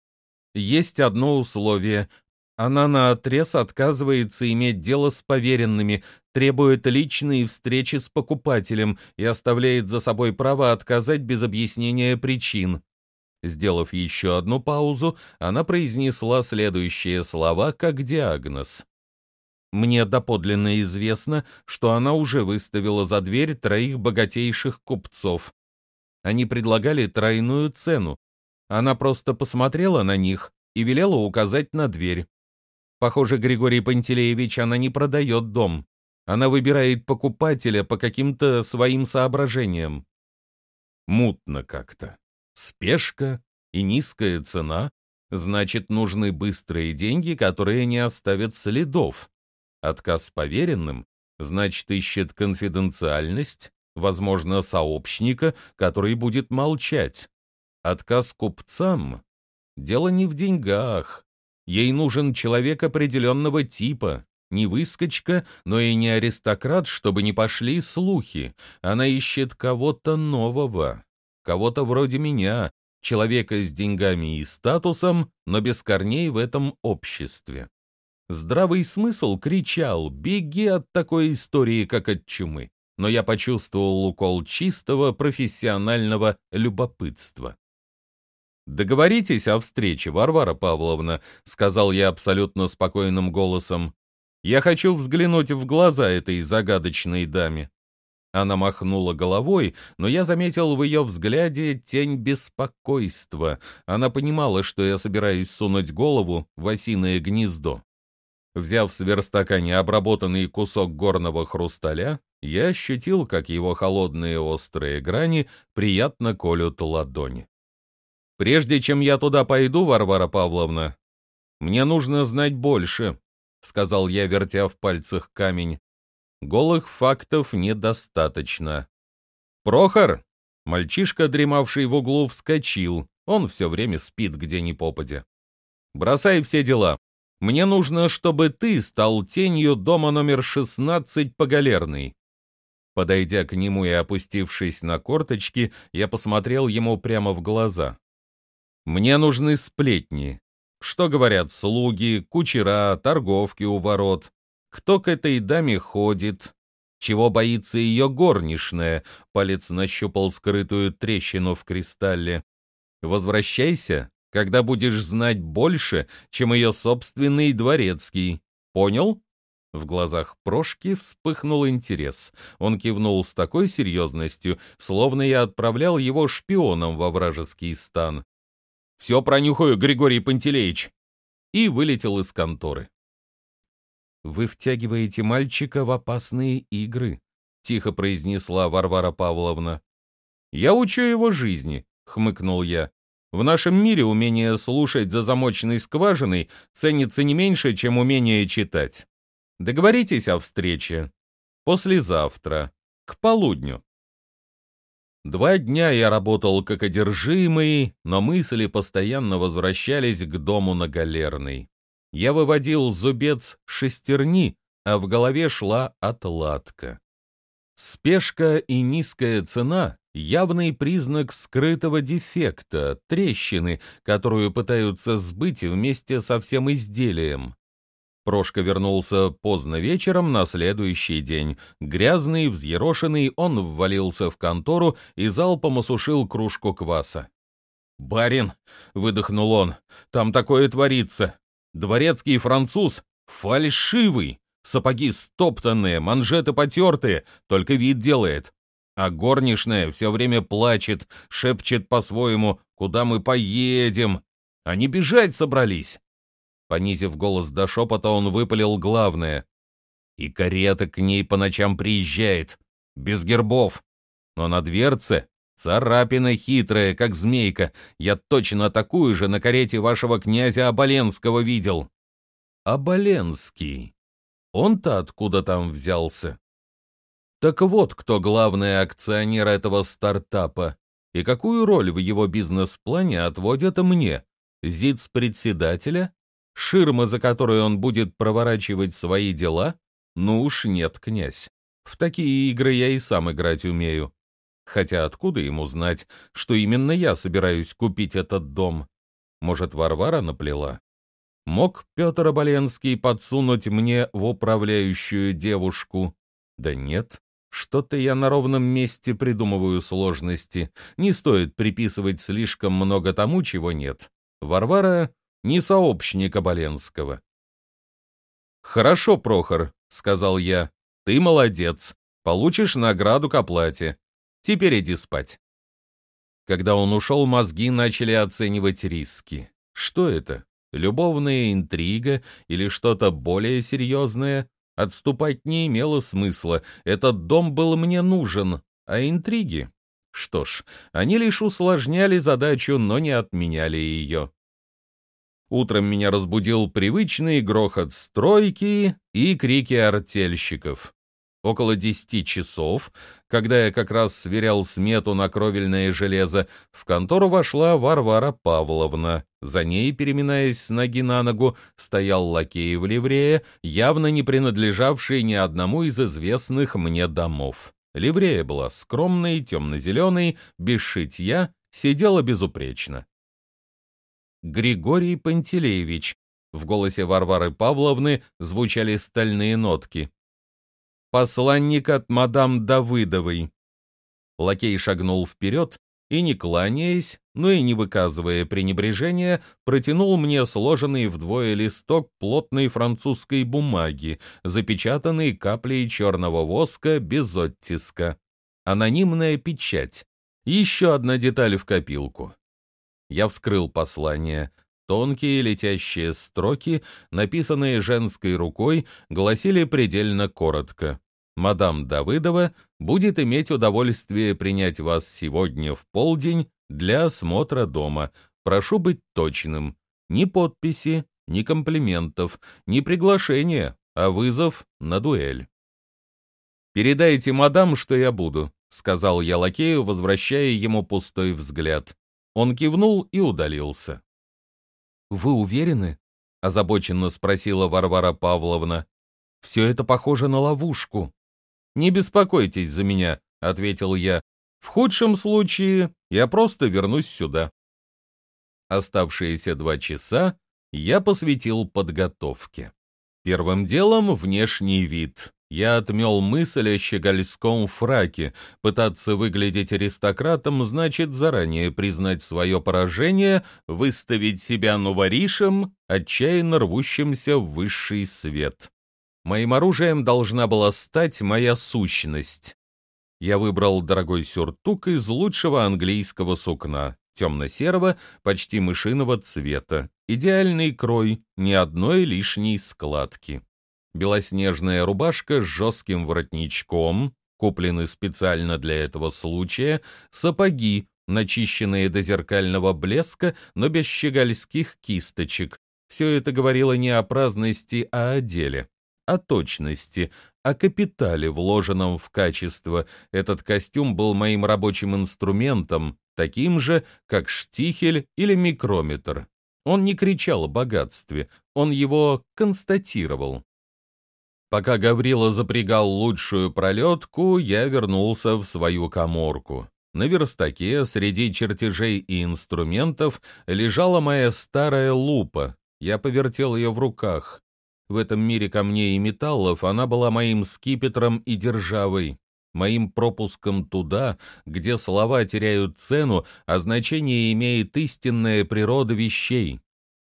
«Есть одно условие. Она наотрез отказывается иметь дело с поверенными, требует личные встречи с покупателем и оставляет за собой право отказать без объяснения причин». Сделав еще одну паузу, она произнесла следующие слова как диагноз. Мне доподлинно известно, что она уже выставила за дверь троих богатейших купцов. Они предлагали тройную цену. Она просто посмотрела на них и велела указать на дверь. Похоже, Григорий Пантелеевич, она не продает дом. Она выбирает покупателя по каким-то своим соображениям. Мутно как-то. Спешка и низкая цена, значит, нужны быстрые деньги, которые не оставят следов. Отказ поверенным, значит, ищет конфиденциальность, возможно, сообщника, который будет молчать. Отказ купцам — дело не в деньгах. Ей нужен человек определенного типа, не выскочка, но и не аристократ, чтобы не пошли слухи. Она ищет кого-то нового, кого-то вроде меня, человека с деньгами и статусом, но без корней в этом обществе. Здравый смысл кричал «Беги от такой истории, как от чумы!» Но я почувствовал укол чистого профессионального любопытства. «Договоритесь о встрече, Варвара Павловна», — сказал я абсолютно спокойным голосом. «Я хочу взглянуть в глаза этой загадочной даме». Она махнула головой, но я заметил в ее взгляде тень беспокойства. Она понимала, что я собираюсь сунуть голову в осиное гнездо. Взяв с верстака необработанный кусок горного хрусталя, я ощутил, как его холодные острые грани приятно колют ладони. «Прежде чем я туда пойду, Варвара Павловна, мне нужно знать больше», — сказал я, вертя в пальцах камень. «Голых фактов недостаточно». «Прохор!» Мальчишка, дремавший в углу, вскочил. Он все время спит где ни попадя. «Бросай все дела. Мне нужно, чтобы ты стал тенью дома номер 16 по Галерной». Подойдя к нему и опустившись на корточки, я посмотрел ему прямо в глаза. «Мне нужны сплетни. Что говорят слуги, кучера, торговки у ворот? Кто к этой даме ходит? Чего боится ее горничная? Палец нащупал скрытую трещину в кристалле. Возвращайся, когда будешь знать больше, чем ее собственный дворецкий. Понял? В глазах Прошки вспыхнул интерес. Он кивнул с такой серьезностью, словно я отправлял его шпионом во вражеский стан. «Все пронюхаю, Григорий Пантелеич!» И вылетел из конторы. «Вы втягиваете мальчика в опасные игры», — тихо произнесла Варвара Павловна. «Я учу его жизни», — хмыкнул я. «В нашем мире умение слушать за замочной скважиной ценится не меньше, чем умение читать». Договоритесь о встрече. Послезавтра, к полудню. Два дня я работал как одержимый, но мысли постоянно возвращались к дому на Галерной. Я выводил зубец шестерни, а в голове шла отладка. Спешка и низкая цена — явный признак скрытого дефекта, трещины, которую пытаются сбыть вместе со всем изделием. Прошка вернулся поздно вечером на следующий день. Грязный, взъерошенный, он ввалился в контору и залпом осушил кружку кваса. «Барин!» — выдохнул он. «Там такое творится! Дворецкий француз фальшивый! Сапоги стоптанные, манжеты потертые, только вид делает. А горничная все время плачет, шепчет по-своему, куда мы поедем. Они бежать собрались. Понизив голос до шепота, он выпалил главное. «И карета к ней по ночам приезжает, без гербов. Но на дверце царапина хитрая, как змейка. Я точно такую же на карете вашего князя Оболенского видел». «Оболенский? Он-то откуда там взялся?» Так вот, кто главный акционер этого стартапа и какую роль в его бизнес-плане отводят мне, ЗИЦ-председателя Ширма, за которой он будет проворачивать свои дела? Ну уж нет, князь. В такие игры я и сам играть умею. Хотя откуда ему знать, что именно я собираюсь купить этот дом? Может, Варвара наплела? Мог Петр Оболенский подсунуть мне в управляющую девушку? Да нет, что-то я на ровном месте придумываю сложности. Не стоит приписывать слишком много тому, чего нет. Варвара не сообщник Оболенского. «Хорошо, Прохор», — сказал я, — «ты молодец, получишь награду к оплате. Теперь иди спать». Когда он ушел, мозги начали оценивать риски. Что это? Любовная интрига или что-то более серьезное? Отступать не имело смысла, этот дом был мне нужен, а интриги? Что ж, они лишь усложняли задачу, но не отменяли ее. Утром меня разбудил привычный грохот стройки и крики артельщиков. Около десяти часов, когда я как раз сверял смету на кровельное железо, в контору вошла Варвара Павловна. За ней, переминаясь с ноги на ногу, стоял лакей в ливрее, явно не принадлежавший ни одному из известных мне домов. Ливрея была скромной, темно-зеленой, без шитья, сидела безупречно. Григорий Пантелеевич. В голосе Варвары Павловны звучали стальные нотки. Посланник от мадам Давыдовой. Лакей шагнул вперед и, не кланяясь, но и не выказывая пренебрежения, протянул мне сложенный вдвое листок плотной французской бумаги, запечатанный каплей черного воска без оттиска. Анонимная печать. Еще одна деталь в копилку. Я вскрыл послание. Тонкие летящие строки, написанные женской рукой, гласили предельно коротко. «Мадам Давыдова будет иметь удовольствие принять вас сегодня в полдень для осмотра дома. Прошу быть точным. Ни подписи, ни комплиментов, ни приглашения, а вызов на дуэль». «Передайте мадам, что я буду», — сказал я лакею, возвращая ему пустой взгляд. Он кивнул и удалился. «Вы уверены?» — озабоченно спросила Варвара Павловна. «Все это похоже на ловушку». «Не беспокойтесь за меня», — ответил я. «В худшем случае я просто вернусь сюда». Оставшиеся два часа я посвятил подготовке. Первым делом внешний вид. Я отмел мысль о щегольском фраке. Пытаться выглядеть аристократом значит заранее признать свое поражение, выставить себя новоришем, отчаянно рвущимся в высший свет. Моим оружием должна была стать моя сущность. Я выбрал дорогой сюртук из лучшего английского сукна, темно-серого, почти мышиного цвета, идеальный крой, ни одной лишней складки белоснежная рубашка с жестким воротничком, куплены специально для этого случая, сапоги, начищенные до зеркального блеска, но без щегольских кисточек. Все это говорило не о праздности, а о деле, о точности, о капитале, вложенном в качество. Этот костюм был моим рабочим инструментом, таким же, как штихель или микрометр. Он не кричал о богатстве, он его констатировал. Пока Гаврила запрягал лучшую пролетку, я вернулся в свою коморку. На верстаке среди чертежей и инструментов лежала моя старая лупа. Я повертел ее в руках. В этом мире камней и металлов она была моим скипетром и державой, моим пропуском туда, где слова теряют цену, а значение имеет истинная природа вещей.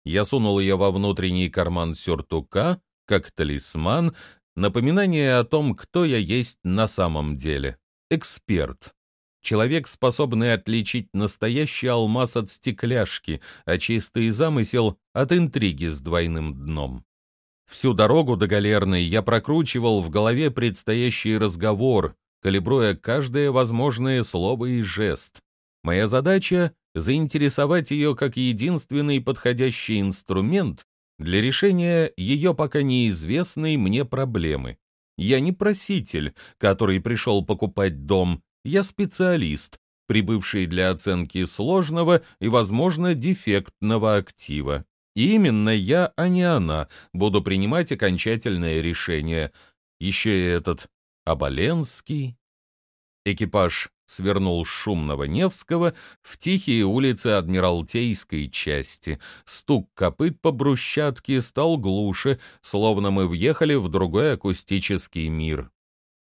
Я сунул ее во внутренний карман сюртука, как талисман, напоминание о том, кто я есть на самом деле. Эксперт. Человек, способный отличить настоящий алмаз от стекляшки, а чистый замысел от интриги с двойным дном. Всю дорогу до Галерной я прокручивал в голове предстоящий разговор, калибруя каждое возможное слово и жест. Моя задача — заинтересовать ее как единственный подходящий инструмент для решения ее пока неизвестной мне проблемы. Я не проситель, который пришел покупать дом, я специалист, прибывший для оценки сложного и, возможно, дефектного актива. Именно я, а не она, буду принимать окончательное решение. Еще и этот Оболенский. Экипаж свернул с шумного Невского в тихие улицы Адмиралтейской части. Стук копыт по брусчатке стал глуше, словно мы въехали в другой акустический мир.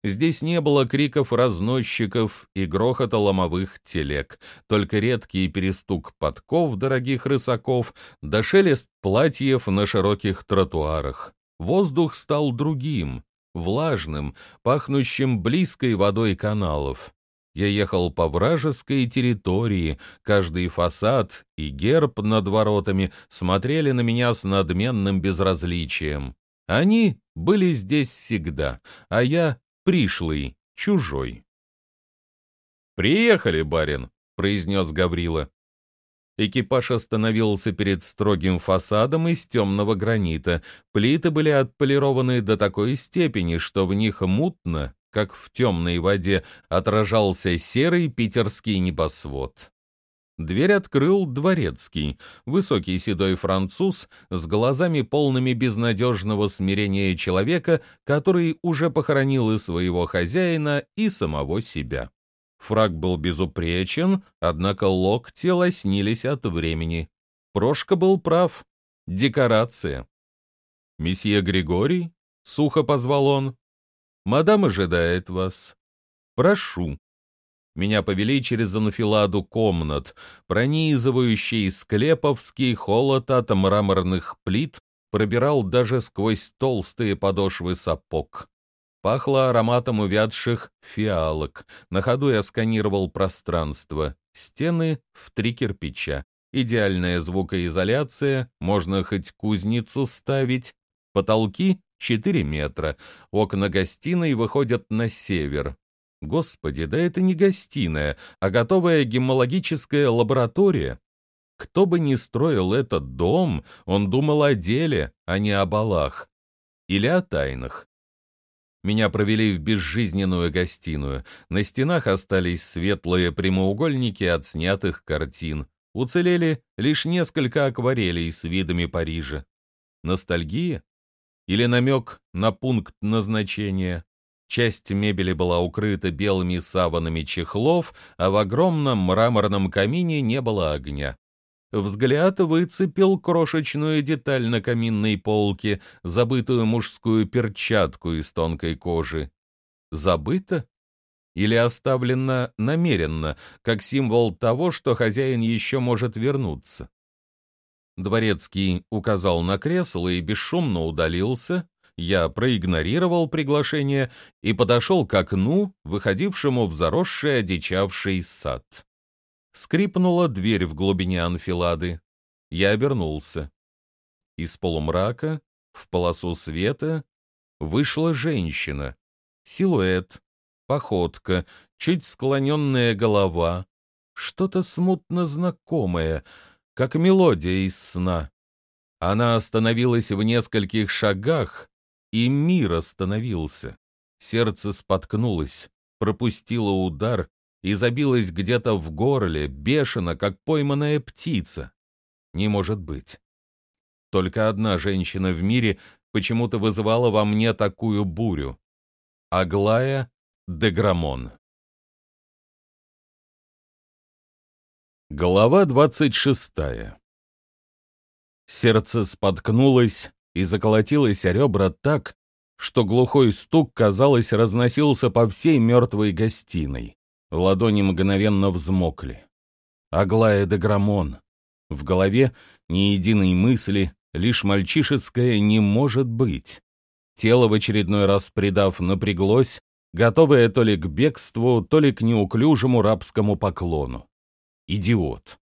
Здесь не было криков разносчиков и грохота ломовых телег, только редкий перестук подков дорогих рысаков да шелест платьев на широких тротуарах. Воздух стал другим, влажным, пахнущим близкой водой каналов. Я ехал по вражеской территории, каждый фасад и герб над воротами смотрели на меня с надменным безразличием. Они были здесь всегда, а я пришлый, чужой. «Приехали, барин», — произнес Гаврила. Экипаж остановился перед строгим фасадом из темного гранита. Плиты были отполированы до такой степени, что в них мутно как в темной воде, отражался серый питерский небосвод. Дверь открыл дворецкий, высокий седой француз с глазами полными безнадежного смирения человека, который уже похоронил и своего хозяина, и самого себя. Фраг был безупречен, однако локти лоснились от времени. Прошка был прав. Декорация. «Месье Григорий?» — сухо позвал он. Мадам ожидает вас. Прошу». Меня повели через анфиладу комнат, пронизывающий склеповский холод от мраморных плит пробирал даже сквозь толстые подошвы сапог. Пахло ароматом увядших фиалок. На ходу я сканировал пространство. Стены в три кирпича. Идеальная звукоизоляция, можно хоть кузницу ставить. Потолки 4 метра. Окна гостиной выходят на север. Господи, да это не гостиная, а готовая гемологическая лаборатория. Кто бы ни строил этот дом, он думал о деле, а не о балах. Или о тайнах. Меня провели в безжизненную гостиную. На стенах остались светлые прямоугольники от снятых картин. Уцелели лишь несколько акварелей с видами Парижа. Ностальгия? или намек на пункт назначения. Часть мебели была укрыта белыми саванами чехлов, а в огромном мраморном камине не было огня. Взгляд выцепил крошечную деталь на каминной полке, забытую мужскую перчатку из тонкой кожи. Забыто? Или оставлено намеренно, как символ того, что хозяин еще может вернуться? Дворецкий указал на кресло и бесшумно удалился. Я проигнорировал приглашение и подошел к окну, выходившему в заросший одичавший сад. Скрипнула дверь в глубине анфилады. Я обернулся. Из полумрака в полосу света вышла женщина. Силуэт, походка, чуть склоненная голова, что-то смутно знакомое, как мелодия из сна. Она остановилась в нескольких шагах, и мир остановился. Сердце споткнулось, пропустило удар и забилась где-то в горле, бешено, как пойманная птица. Не может быть. Только одна женщина в мире почему-то вызывала во мне такую бурю. Аглая Деграмон. Глава двадцать шестая. Сердце споткнулось и заколотилось о ребра так, что глухой стук, казалось, разносился по всей мертвой гостиной. Ладони мгновенно взмокли. Аглая де Грамон. В голове ни единой мысли, лишь мальчишеское «не может быть». Тело в очередной раз придав напряглось, готовое то ли к бегству, то ли к неуклюжему рабскому поклону. Идиот.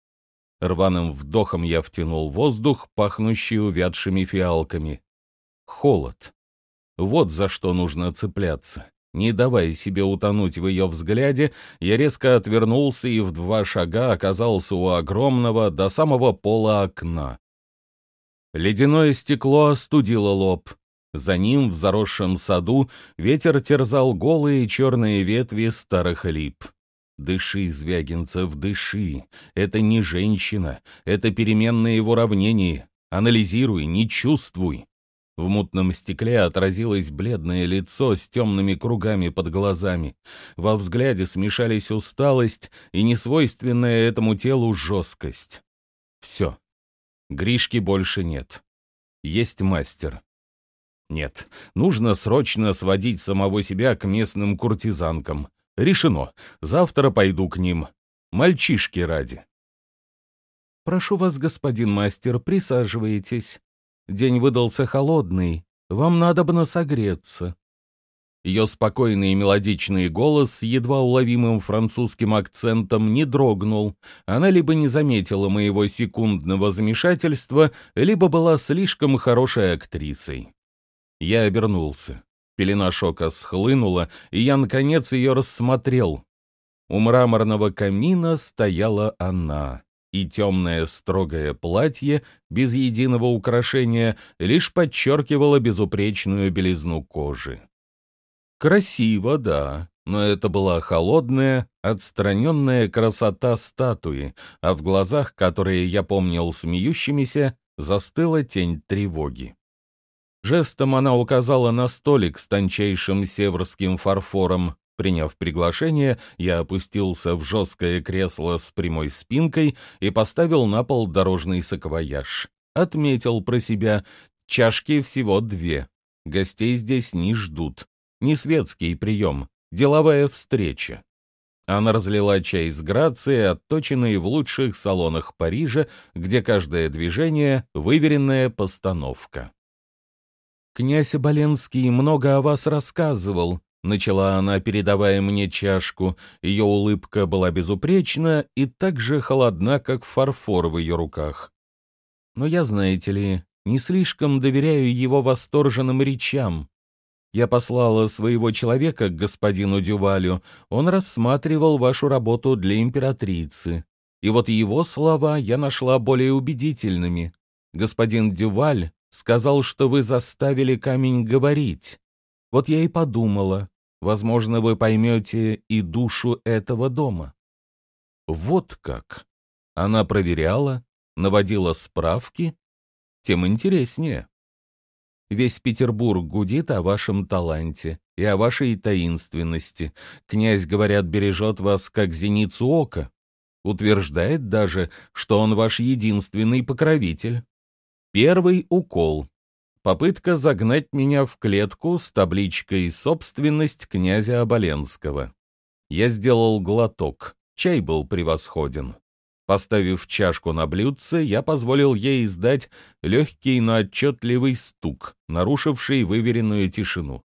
Рваным вдохом я втянул воздух, пахнущий увядшими фиалками. Холод. Вот за что нужно цепляться. Не давая себе утонуть в ее взгляде, я резко отвернулся и в два шага оказался у огромного до самого пола окна. Ледяное стекло остудило лоб. За ним, в заросшем саду, ветер терзал голые черные ветви старых лип. Дыши, Звягинцев, дыши. Это не женщина, это переменные его равнения. Анализируй, не чувствуй. В мутном стекле отразилось бледное лицо с темными кругами под глазами. Во взгляде смешались усталость и несвойственная этому телу жесткость. Все. Гришки больше нет. Есть мастер. Нет, нужно срочно сводить самого себя к местным куртизанкам. Решено. Завтра пойду к ним. Мальчишки ради. «Прошу вас, господин мастер, присаживайтесь», День выдался холодный, вам надо бы согреться». Ее спокойный и мелодичный голос с едва уловимым французским акцентом не дрогнул. Она либо не заметила моего секундного замешательства, либо была слишком хорошей актрисой. Я обернулся. Пелена шока схлынула, и я, наконец, ее рассмотрел. У мраморного камина стояла она и темное строгое платье без единого украшения лишь подчеркивало безупречную белизну кожи. Красиво, да, но это была холодная, отстраненная красота статуи, а в глазах, которые я помнил смеющимися, застыла тень тревоги. Жестом она указала на столик с тончайшим северским фарфором, Приняв приглашение, я опустился в жесткое кресло с прямой спинкой и поставил на пол дорожный саквояж. Отметил про себя, чашки всего две. Гостей здесь не ждут. Не светский прием, деловая встреча. Она разлила чай с грацией, отточенной в лучших салонах Парижа, где каждое движение — выверенная постановка. «Князь Оболенский много о вас рассказывал», — начала она, передавая мне чашку. Ее улыбка была безупречна и так же холодна, как фарфор в ее руках. Но я, знаете ли, не слишком доверяю его восторженным речам. Я послала своего человека к господину Дювалю. Он рассматривал вашу работу для императрицы. И вот его слова я нашла более убедительными. Господин Дюваль сказал, что вы заставили камень говорить. Вот я и подумала, возможно, вы поймете и душу этого дома. Вот как. Она проверяла, наводила справки, тем интереснее. Весь Петербург гудит о вашем таланте и о вашей таинственности. Князь, говорят, бережет вас, как зеницу ока. Утверждает даже, что он ваш единственный покровитель. Первый укол. Попытка загнать меня в клетку с табличкой «Собственность князя Оболенского». Я сделал глоток. Чай был превосходен. Поставив чашку на блюдце, я позволил ей издать легкий, но отчетливый стук, нарушивший выверенную тишину.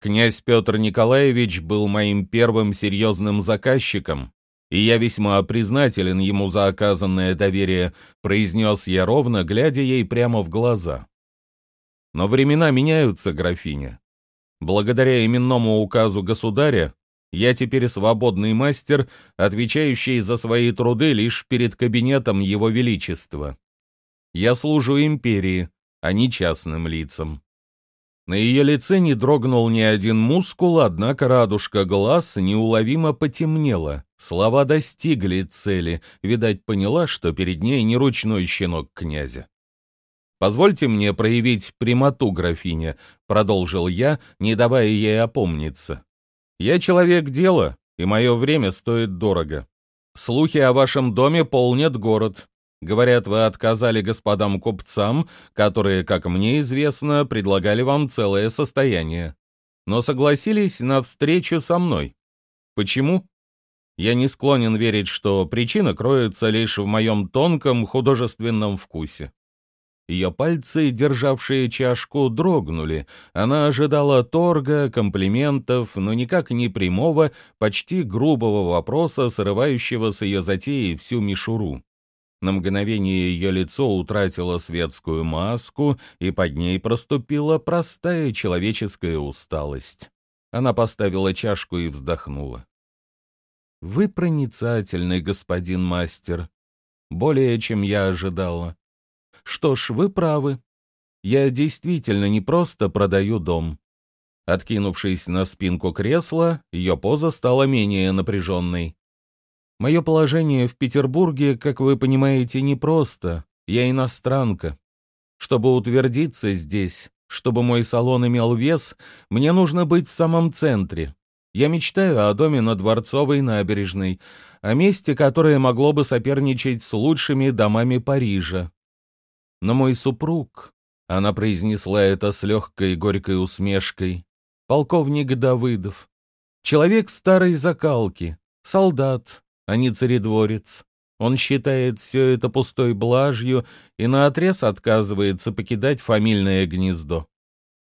Князь Петр Николаевич был моим первым серьезным заказчиком, и я весьма признателен ему за оказанное доверие, произнес я ровно, глядя ей прямо в глаза. Но времена меняются, графиня. Благодаря именному указу государя я теперь свободный мастер, отвечающий за свои труды лишь перед кабинетом Его Величества. Я служу империи, а не частным лицам. На ее лице не дрогнул ни один мускул, однако радужка глаз неуловимо потемнела. Слова достигли цели, видать, поняла, что перед ней не ручной щенок князя. «Позвольте мне проявить прямоту, графиня», — продолжил я, не давая ей опомниться. Я человек дела, и мое время стоит дорого. Слухи о вашем доме полнят город. Говорят, вы отказали господам купцам, которые, как мне известно, предлагали вам целое состояние. Но согласились на встречу со мной. Почему? Я не склонен верить, что причина кроется лишь в моем тонком художественном вкусе. Ее пальцы, державшие чашку, дрогнули. Она ожидала торга, комплиментов, но никак не прямого, почти грубого вопроса, срывающего с ее затеи всю мишуру. На мгновение ее лицо утратило светскую маску, и под ней проступила простая человеческая усталость. Она поставила чашку и вздохнула. «Вы проницательный, господин мастер. Более, чем я ожидала. Что ж, вы правы. Я действительно не просто продаю дом. Откинувшись на спинку кресла, ее поза стала менее напряженной. Мое положение в Петербурге, как вы понимаете, непросто. Я иностранка. Чтобы утвердиться здесь, чтобы мой салон имел вес, мне нужно быть в самом центре. Я мечтаю о доме на Дворцовой набережной, о месте, которое могло бы соперничать с лучшими домами Парижа. Но мой супруг, она произнесла это с легкой горькой усмешкой, полковник Давыдов, человек старой закалки, солдат, а не царедворец. Он считает все это пустой блажью и наотрез отказывается покидать фамильное гнездо.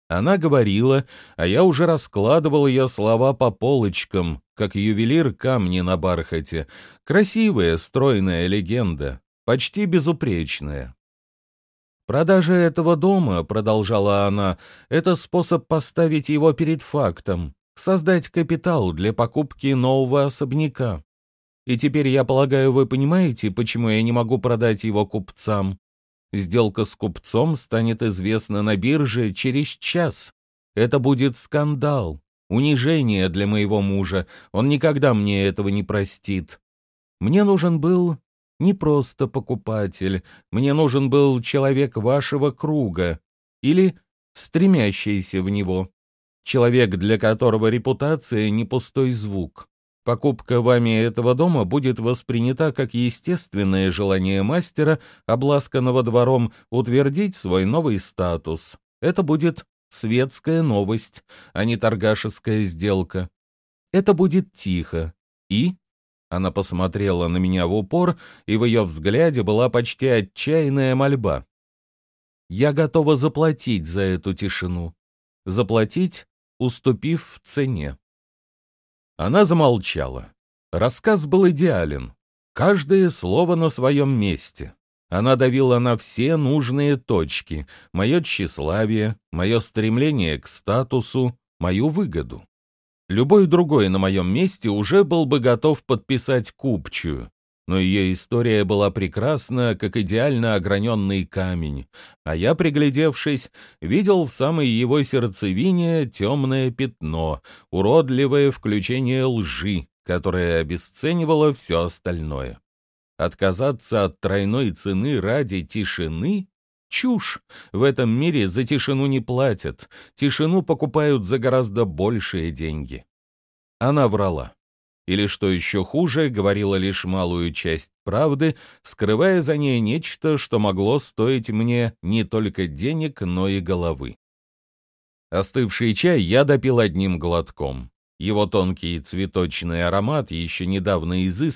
Она говорила, а я уже раскладывал ее слова по полочкам, как ювелир камни на бархате. Красивая, стройная легенда, почти безупречная. «Продажа этого дома, — продолжала она, — это способ поставить его перед фактом, создать капитал для покупки нового особняка. И теперь, я полагаю, вы понимаете, почему я не могу продать его купцам. Сделка с купцом станет известна на бирже через час. Это будет скандал, унижение для моего мужа. Он никогда мне этого не простит. Мне нужен был не просто покупатель, мне нужен был человек вашего круга или стремящийся в него. Человек, для которого репутация не пустой звук. Покупка вами этого дома будет воспринята как естественное желание мастера, обласканного двором, утвердить свой новый статус. Это будет светская новость, а не торгашеская сделка. Это будет тихо и она посмотрела на меня в упор, и в ее взгляде была почти отчаянная мольба. «Я готова заплатить за эту тишину. Заплатить, уступив в цене». Она замолчала. Рассказ был идеален. Каждое слово на своем месте. Она давила на все нужные точки. Мое тщеславие, мое стремление к статусу, мою выгоду. Любой другой на моем месте уже был бы готов подписать купчую. Но ее история была прекрасна, как идеально ограненный камень, а я, приглядевшись, видел в самой его сердцевине темное пятно, уродливое включение лжи, которое обесценивало все остальное. Отказаться от тройной цены ради тишины Чушь! В этом мире за тишину не платят. Тишину покупают за гораздо большие деньги. Она врала. Или, что еще хуже, говорила лишь малую часть правды, скрывая за ней нечто, что могло стоить мне не только денег, но и головы. Остывший чай я допил одним глотком. Его тонкий цветочный аромат, еще недавно изысканный,